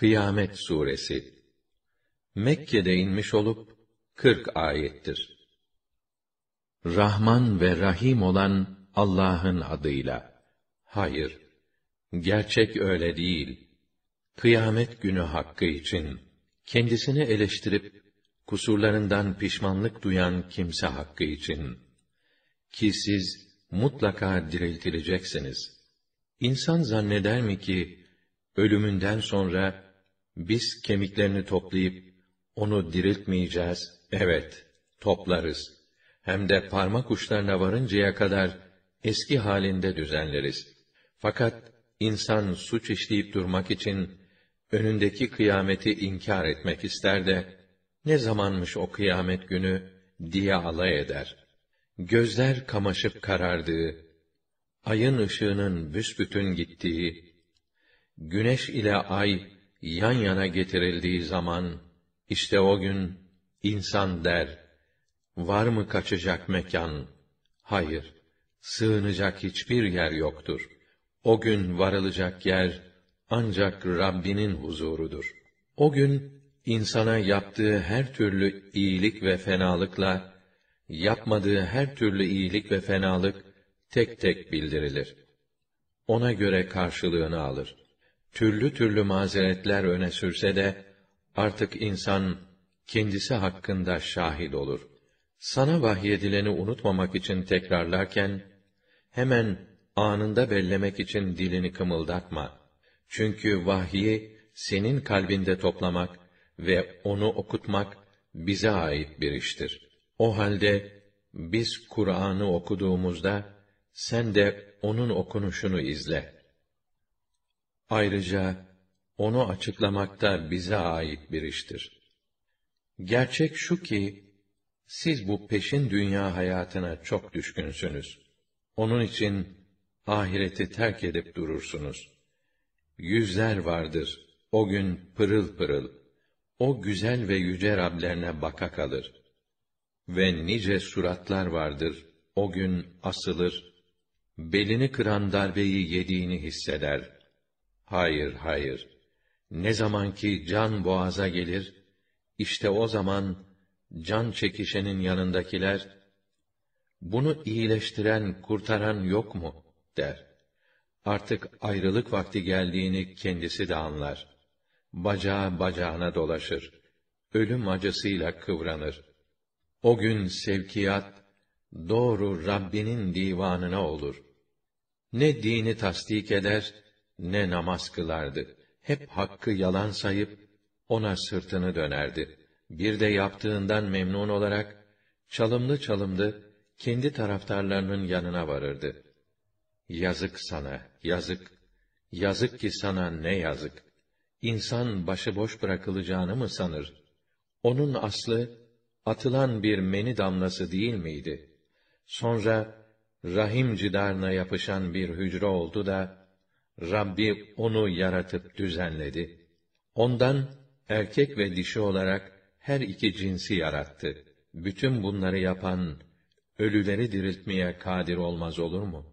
Kıyamet suresi Mekke'de inmiş olup 40 ayettir. Rahman ve Rahim olan Allah'ın adıyla. Hayır, gerçek öyle değil. Kıyamet günü hakkı için kendisini eleştirip kusurlarından pişmanlık duyan kimse hakkı için ki siz mutlaka diriltileceksiniz. İnsan zanneder mi ki ölümünden sonra biz kemiklerini toplayıp onu diriltmeyeceğiz? Evet, toplarız. Hem de parmak uçlarına varıncaya kadar eski halinde düzenleriz. Fakat insan suç işleyip durmak için önündeki kıyameti inkar etmek ister de ne zamanmış o kıyamet günü diye alay eder. Gözler kamaşıp karardığı, ayın ışığının büsbütün gittiği, güneş ile ay yan yana getirildiği zaman, işte o gün insan der, var mı kaçacak mekan? Hayır, sığınacak hiçbir yer yoktur. O gün varılacak yer, ancak Rabbinin huzurudur. O gün, insana yaptığı her türlü iyilik ve fenalıkla, yapmadığı her türlü iyilik ve fenalık, tek tek bildirilir. Ona göre karşılığını alır türlü türlü mazeretler öne sürse de, artık insan, kendisi hakkında şahit olur. Sana vahyedileni unutmamak için tekrarlarken, hemen anında bellemek için dilini kımıldatma. Çünkü vahyi, senin kalbinde toplamak ve onu okutmak, bize ait bir iştir. O halde, biz Kur'an'ı okuduğumuzda, sen de onun okunuşunu izle.'' Ayrıca onu açıklamakta bize ait bir iştir. Gerçek şu ki siz bu peşin dünya hayatına çok düşkünsünüz. Onun için ahireti terk edip durursunuz. Yüzler vardır o gün pırıl pırıl. O güzel ve yüce Rablerine baka kalır. Ve nice suratlar vardır o gün asılır. Belini kıran darbeyi yediğini hisseder.'' Hayır, hayır. Ne zaman ki can boğaza gelir, işte o zaman can çekişenin yanındakiler, bunu iyileştiren, kurtaran yok mu? der. Artık ayrılık vakti geldiğini kendisi de anlar. Bacağı bacağına dolaşır. Ölüm acısıyla kıvranır. O gün sevkiyat, doğru Rabbinin divanına olur. Ne dini tasdik eder, ne namaz kılardı. Hep hakkı yalan sayıp ona sırtını dönerdi. Bir de yaptığından memnun olarak çalımlı çalımlı kendi taraftarlarının yanına varırdı. Yazık sana, yazık. Yazık ki sana ne yazık. İnsan başıboş bırakılacağını mı sanır? Onun aslı atılan bir meni damlası değil miydi? Sonra rahim cidarına yapışan bir hücre oldu da Rabbi onu yaratıp düzenledi. Ondan erkek ve dişi olarak her iki cinsi yarattı. Bütün bunları yapan ölüleri diriltmeye kadir olmaz olur mu?